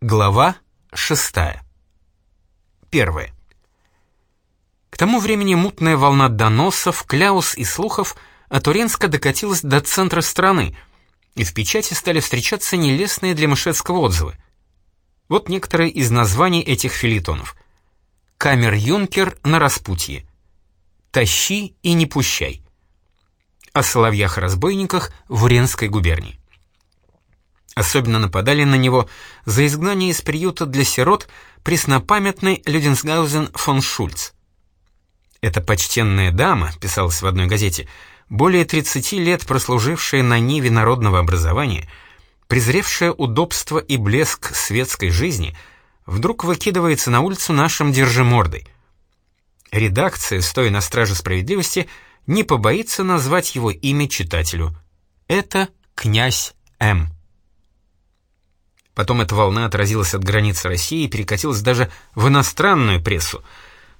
Глава шестая. Первое. К тому времени мутная волна доносов, кляус и слухов от Уренска докатилась до центра страны, и в печати стали встречаться нелестные для Мышецкого отзывы. Вот некоторые из названий этих филитонов. «Камер-юнкер на распутье», «Тащи и не пущай», о соловьях-разбойниках в Уренской губернии. Особенно нападали на него за изгнание из приюта для сирот преснопамятный Люденсгаузен фон Шульц. «Эта почтенная дама», — писалось в одной газете, более 30 лет прослужившая на ниве народного образования, презревшая удобство и блеск светской жизни, вдруг выкидывается на улицу нашим держимордой. Редакция, стоя на страже справедливости, не побоится назвать его имя читателю. Это князь М. Потом эта волна отразилась от границ России и перекатилась даже в иностранную прессу.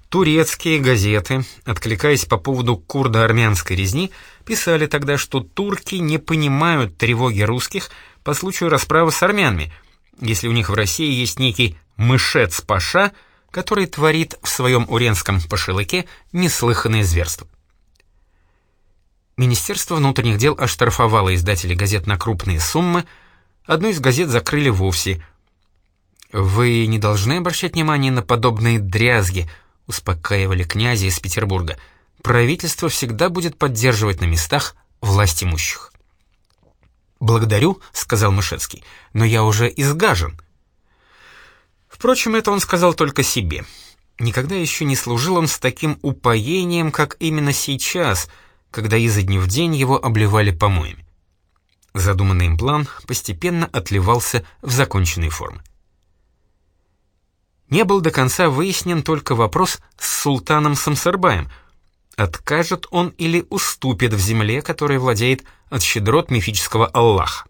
Турецкие газеты, откликаясь по поводу курдо-армянской резни, писали тогда, что турки не понимают тревоги русских по случаю расправы с армянами, если у них в России есть некий мышец-паша, который творит в своем уренском пошелыке неслыханное зверство. Министерство внутренних дел оштрафовало издателей газет на крупные суммы, Одну из газет закрыли вовсе. «Вы не должны обращать внимание на подобные дрязги», — успокаивали князя из Петербурга. «Правительство всегда будет поддерживать на местах власть имущих». «Благодарю», — сказал Мышецкий, — «но я уже изгажен». Впрочем, это он сказал только себе. Никогда еще не служил он с таким упоением, как именно сейчас, когда изо дня в день его обливали помоями. Задуманный им план постепенно отливался в законченные формы. Не был до конца выяснен только вопрос с султаном Самсарбаем. Откажет он или уступит в земле, которой владеет от щедрот мифического Аллаха.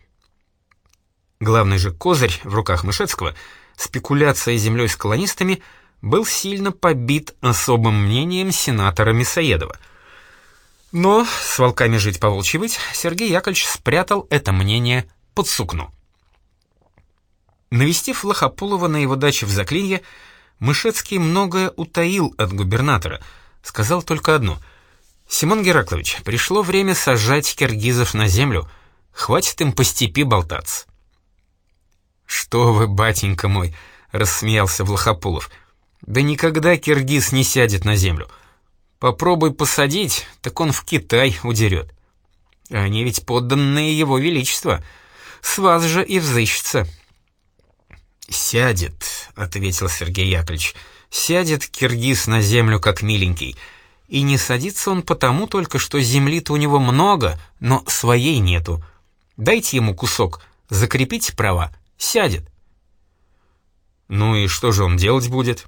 Главный же козырь в руках Мышецкого, спекуляция землей с колонистами, был сильно побит особым мнением сенатора Мясоедова — но с волками жить по волчьи быть Сергей Яковлевич спрятал это мнение под сукно. Навестив Лохопулова на его даче в Заклинье, Мышецкий многое утаил от губернатора, сказал только одно. «Симон Гераклович, пришло время сажать киргизов на землю, хватит им по степи болтаться». «Что вы, батенька мой!» — рассмеялся Влахопулов. «Да никогда киргиз не сядет на землю. Попробуй посадить, так он в Китай удерет. Они ведь подданные его величества. С вас же и взыщется». «Сядет», — ответил Сергей Яковлевич, — «сядет киргиз на землю, как миленький. И не садится он потому только, что земли-то у него много, но своей нету. Дайте ему кусок, закрепите права, сядет». «Ну и что же он делать будет?»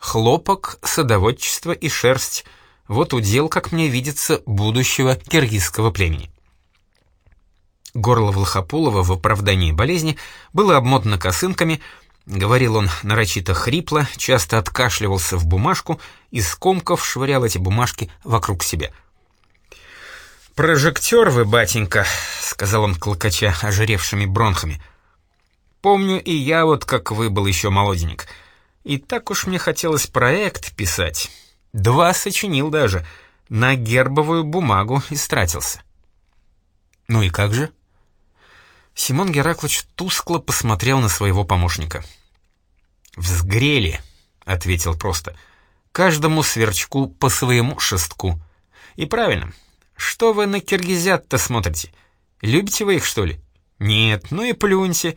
Хлопок, садоводчество и шерсть — вот удел, как мне видится, будущего киргизского племени. Горло Влахопулова в оправдании болезни было обмотано косынками, говорил он нарочито хрипло, часто откашливался в бумажку и скомков швырял эти бумажки вокруг себя. «Прожектор вы, батенька», — сказал он, клокоча ожиревшими бронхами. «Помню и я вот, как вы, был еще молоденек». И так уж мне хотелось проект писать. Два сочинил даже. На гербовую бумагу истратился. Ну и как же? Симон Гераклович тускло посмотрел на своего помощника. «Взгрели», — ответил просто. «Каждому сверчку по своему шестку». «И правильно. Что вы на киргизят-то смотрите? Любите вы их, что ли?» «Нет, ну и плюньте.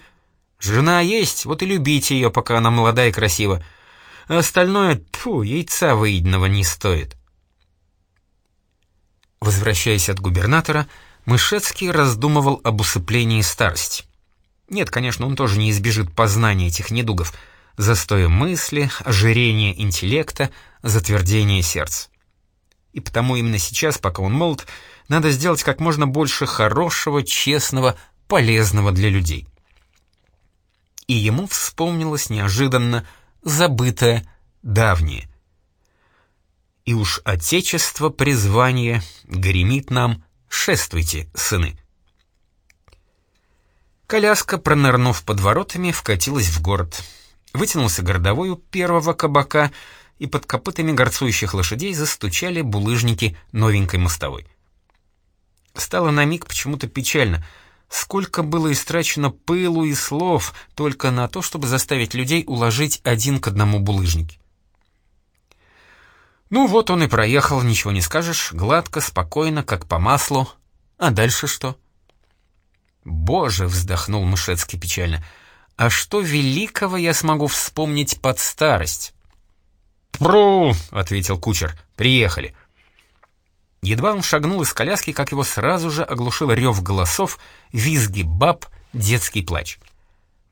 Жена есть, вот и любите ее, пока она молода и красива. А остальное, тьфу, яйца выеденного не стоит. Возвращаясь от губернатора, Мышецкий раздумывал об усыплении старости. Нет, конечно, он тоже не избежит познания этих недугов, застоя мысли, ожирения интеллекта, затвердения сердца. И потому именно сейчас, пока он молод, надо сделать как можно больше хорошего, честного, полезного для людей и ему вспомнилось неожиданно забытое давнее. И уж Отечество призвание гремит нам «Шествуйте, сыны». Коляска, пронырнув под воротами, вкатилась в город. Вытянулся городовой у первого кабака, и под копытами горцующих лошадей застучали булыжники новенькой мостовой. Стало на миг почему-то печально. Сколько было истрачено пылу и слов только на то, чтобы заставить людей уложить один к одному булыжники. Ну вот он и проехал, ничего не скажешь, гладко, спокойно, как по маслу. А дальше что? «Боже!» — вздохнул Мышецкий печально. «А что великого я смогу вспомнить под старость?» «Пру!» — ответил кучер. «Приехали». Едва он шагнул из коляски, как его сразу же оглушил рев голосов, визги баб, детский плач.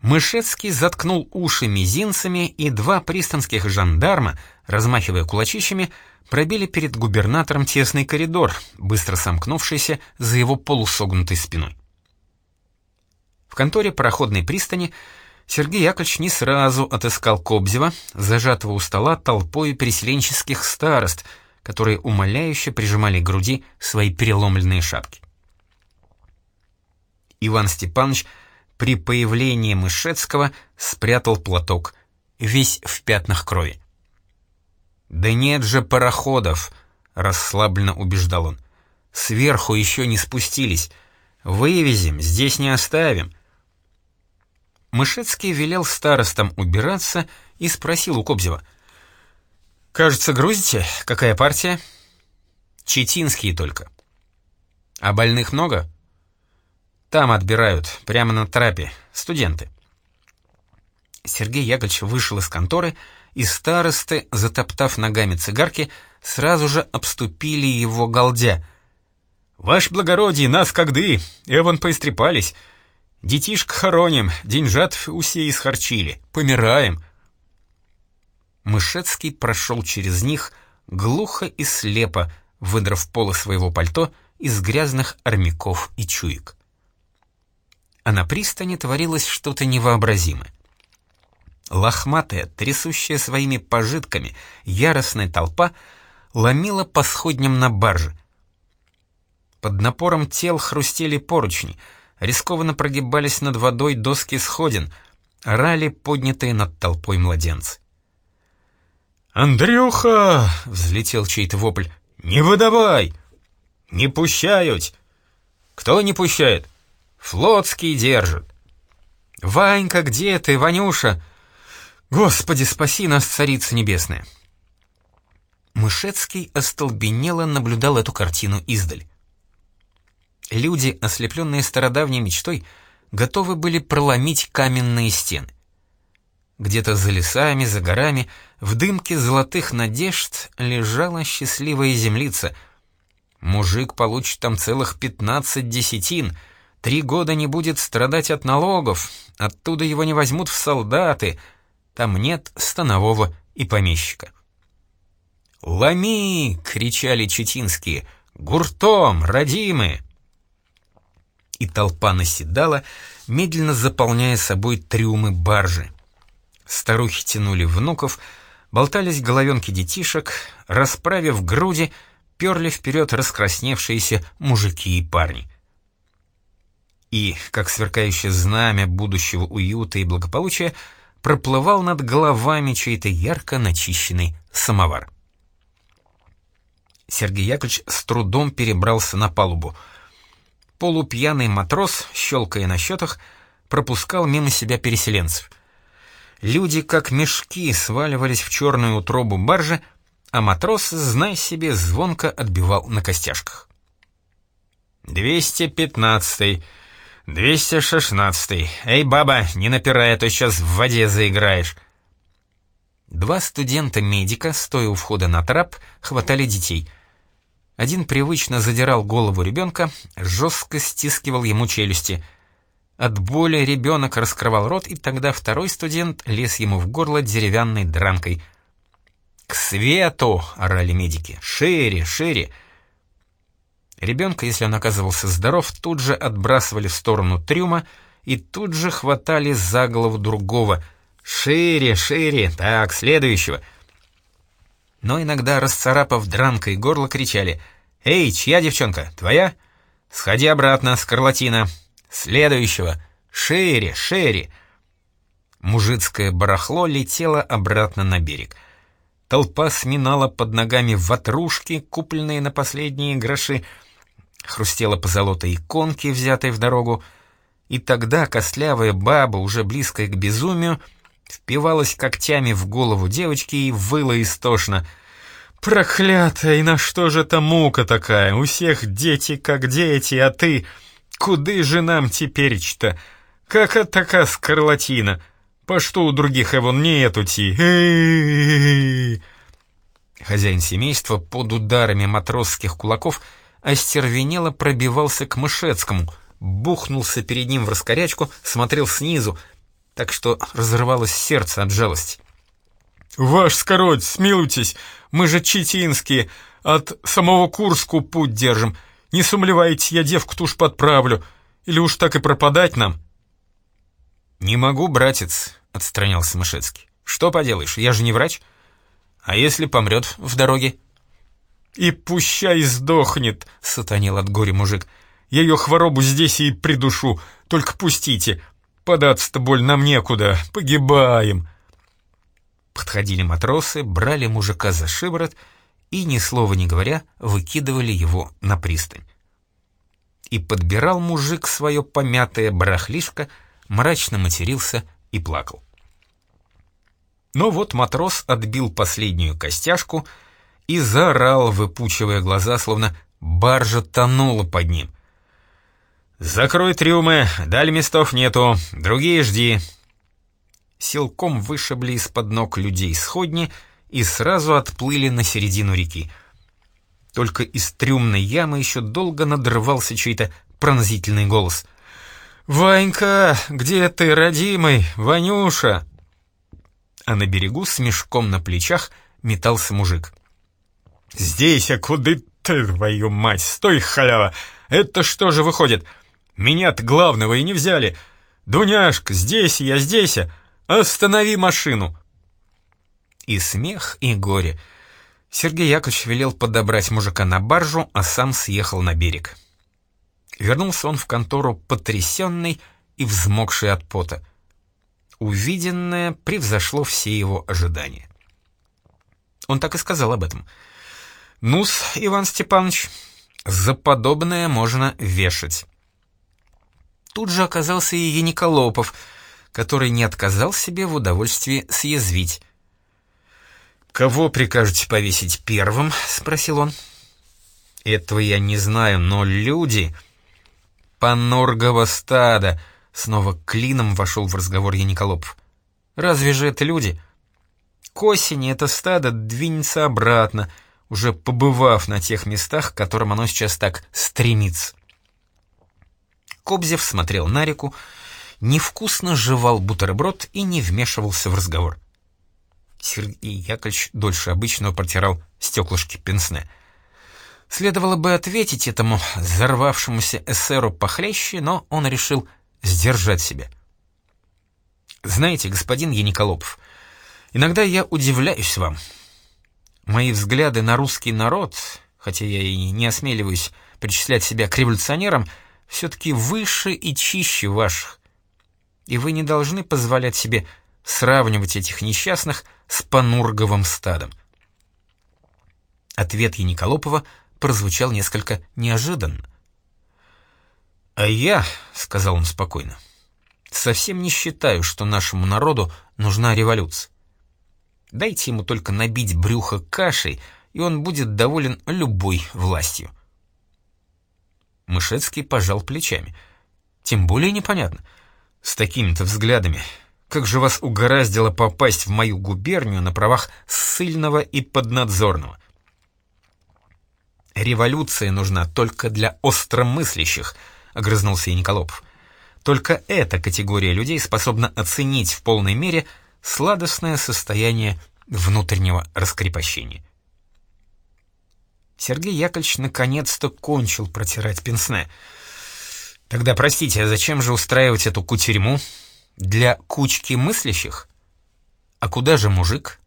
Мышецкий заткнул уши мизинцами, и два пристанских жандарма, размахивая кулачищами, пробили перед губернатором тесный коридор, быстро сомкнувшийся за его полусогнутой спиной. В конторе пароходной пристани Сергей Яковлевич не сразу отыскал Кобзева, зажатого у стола толпой переселенческих старост, которые умоляюще прижимали к груди свои переломленные шапки. Иван Степанович при появлении Мышецкого спрятал платок, весь в пятнах крови. «Да нет же пароходов!» — расслабленно убеждал он. «Сверху еще не спустились. Вывезем, здесь не оставим. Мышецкий велел старостам убираться и спросил у Кобзева. «Кажется, грузите? Какая партия?» «Четинские только». «А больных много?» «Там отбирают, прямо на трапе. Студенты». Сергей Яковлевич вышел из конторы, и старосты, затоптав ногами цигарки, сразу же обступили его галдя. «Ваше благородие, нас когды! Эван поистрепались!» Детишек хороним, деньжат усе исхарчили, помираем. Мышецкий прошел через них, глухо и слепо, выдрав полы своего пальто из грязных армяков и чуек. А на пристани творилось что-то невообразимое. Лохматая, трясущая своими пожитками, яростная толпа ломила по сходням на барже. Под напором тел хрустели поручни — рискованно прогибались над водой доски сходин, орали поднятые над толпой младенцы. «Андрюха!» — взлетел чей-то вопль. «Не выдавай! Не пущают!» «Кто не пущает?» «Флотский держит!» «Ванька, где ты, Ванюша?» «Господи, спаси нас, Царица Небесная!» Мышецкий остолбенело наблюдал эту картину издаль. Люди, ослепленные стародавней мечтой, готовы были проломить каменные стены. Где-то за лесами, за горами, в дымке золотых надежд лежала счастливая землица. Мужик получит там целых пятнадцать десятин, три года не будет страдать от налогов, оттуда его не возьмут в солдаты, там нет станового и помещика. «Ломи!» — кричали читинские. «Гуртом, родимые!» и толпа наседала, медленно заполняя собой трюмы баржи. Старухи тянули внуков, болтались головенки детишек, расправив груди, перли вперед раскрасневшиеся мужики и парни. И, как сверкающее знамя будущего уюта и благополучия, проплывал над головами чей-то ярко начищенный самовар. Сергей Яковлевич с трудом перебрался на палубу — Полупьяный матрос, щелкая на счетах, пропускал мимо себя переселенцев. Люди, как мешки, сваливались в черную утробу баржи, а матрос, знай себе, звонко отбивал на костяшках. «Двести пятнадцатый, двести шестнадцатый. Эй, баба, не напирай, а то сейчас в воде заиграешь». Два студента-медика, стоя у входа на трап, хватали детей — один привычно задирал голову ребенка, жестко стискивал ему челюсти. От боли ребенок раскрывал рот, и тогда второй студент лез ему в горло деревянной дранкой. «К свету!» — орали медики. «Шире, шире!» Ребенка, если он оказывался здоров, тут же отбрасывали в сторону трюма и тут же хватали за голову другого. «Шире, шире! Так, следующего!» но иногда, расцарапав дранкой горло, кричали «Эй, чья девчонка? Твоя? Сходи обратно, скарлатина! Следующего! Шире, шире!» Мужицкое барахло летело обратно на берег. Толпа сминала под ногами ватрушки, купленные на последние гроши, хрустела позолотой иконки, взятой в дорогу, и тогда костлявая баба, уже близкая к безумию, впивалась когтями в голову девочки и выла истошно. «Проклятая, и на что же это мука такая? У всех дети как дети, а ты... Куды же нам теперь-то? Как это такая скарлатина? По что у других его нету ти? Хозяин семейства под ударами матросских кулаков остервенело пробивался к Мышецкому, бухнулся перед ним в раскорячку, смотрел снизу, так что разрывалось сердце от жалости. «Ваш скородь, смилуйтесь, мы же читинские, от самого Курску путь держим. Не сумлевайте, я девку-то уж подправлю, или уж так и пропадать нам?» «Не могу, братец», — отстранялся Мышецкий. «Что поделаешь, я же не врач. А если помрет в дороге?» «И пущай сдохнет», — сатанил от горя мужик. «Я ее хворобу здесь и придушу, только пустите. Податься-то боль нам некуда, погибаем». Подходили матросы, брали мужика за шиворот и, ни слова не говоря, выкидывали его на пристань. И подбирал мужик свое помятое барахлишко, мрачно матерился и плакал. Но вот матрос отбил последнюю костяшку и заорал, выпучивая глаза, словно баржа тонула под ним. «Закрой трюмы, даль местов нету, другие жди, силком вышибли из-под ног людей сходни и сразу отплыли на середину реки. Только из трюмной ямы еще долго надрывался чей-то пронзительный голос. «Ванька, где ты, родимый? Ванюша!» А на берегу с мешком на плечах метался мужик. «Здесь, а куда ты, твою мать? Стой, халява! Это что же выходит? Меня-то главного и не взяли! Дуняшка, здесь я, здесь я! «Останови машину!» И смех, и горе. Сергей Яковлевич велел подобрать мужика на баржу, а сам съехал на берег. Вернулся он в контору потрясенный и взмокший от пота. Увиденное превзошло все его ожидания. Он так и сказал об этом. «Ну-с, Иван Степанович, за подобное можно вешать». Тут же оказался и Яниколопов — который не отказал себе в удовольствии съязвить. «Кого прикажете повесить первым?» — спросил он. «Этого я не знаю, но люди...» «Паноргово стадо!» — снова клином вошел в разговор Яниколопов. «Разве же это люди?» «К осени это стадо двинется обратно, уже побывав на тех местах, к которым оно сейчас так стремится». Кобзев смотрел на реку, невкусно жевал бутерброд и не вмешивался в разговор. Сергей Яковлевич дольше обычного протирал стеклышки пенсне. Следовало бы ответить этому взорвавшемуся эсеру похлеще, но он решил сдержать себя. «Знаете, господин Яниколопов, иногда я удивляюсь вам. Мои взгляды на русский народ, хотя я и не осмеливаюсь причислять себя к революционерам, все-таки выше и чище ваших и вы не должны позволять себе сравнивать этих несчастных с Панурговым стадом. Ответ Яниколопова прозвучал несколько неожиданно. «А я, — сказал он спокойно, — совсем не считаю, что нашему народу нужна революция. Дайте ему только набить брюхо кашей, и он будет доволен любой властью». Мышецкий пожал плечами. «Тем более непонятно — с такими-то взглядами. Как же вас угораздило попасть в мою губернию на правах ссыльного и поднадзорного? «Революция нужна только для остромыслящих», — огрызнулся Яниколопов. «Только эта категория людей способна оценить в полной мере сладостное состояние внутреннего раскрепощения». Сергей Яковлевич наконец-то кончил протирать пенсне — Тогда, простите, а зачем же устраивать эту кутерьму? Для кучки мыслящих? А куда же мужик?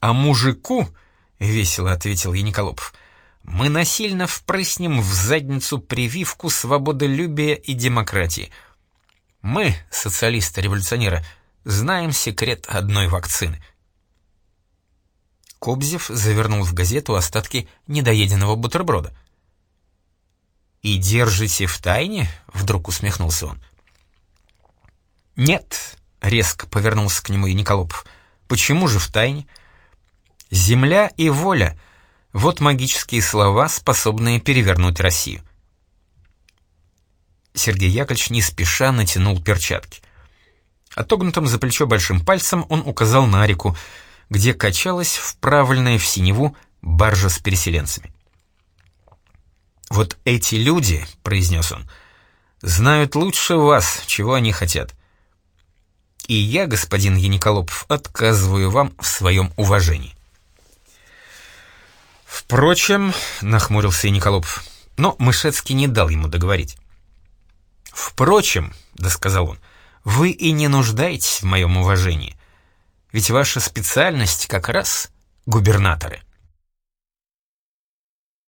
А мужику, — весело ответил Яниколопов, — мы насильно впрыснем в задницу прививку свободолюбия и демократии. Мы, социалисты-революционеры, знаем секрет одной вакцины. Кобзев завернул в газету остатки недоеденного бутерброда. «И держите в тайне?» — вдруг усмехнулся он. «Нет», — резко повернулся к нему и Николопов. «Почему же в тайне?» «Земля и воля — вот магические слова, способные перевернуть Россию». Сергей Яковлевич не спеша натянул перчатки. Отогнутым за плечо большим пальцем он указал на реку, где качалась вправленная в синеву баржа с переселенцами. «Вот эти люди», — произнес он, — «знают лучше вас, чего они хотят. И я, господин Яниколопов, отказываю вам в своем уважении». «Впрочем», — нахмурился Яниколопов, но Мышецкий не дал ему договорить. «Впрочем», — досказал он, — «вы и не нуждаетесь в моем уважении. Ведь ваша специальность как раз губернаторы».